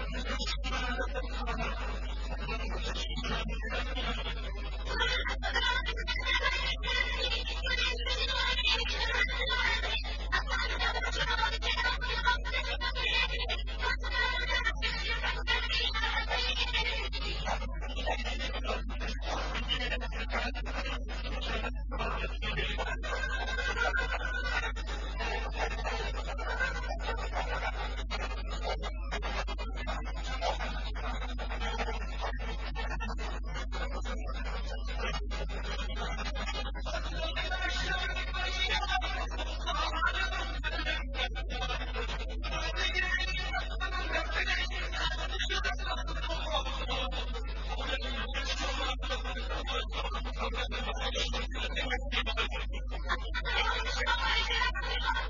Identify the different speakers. Speaker 1: I'm sorry. Thank you.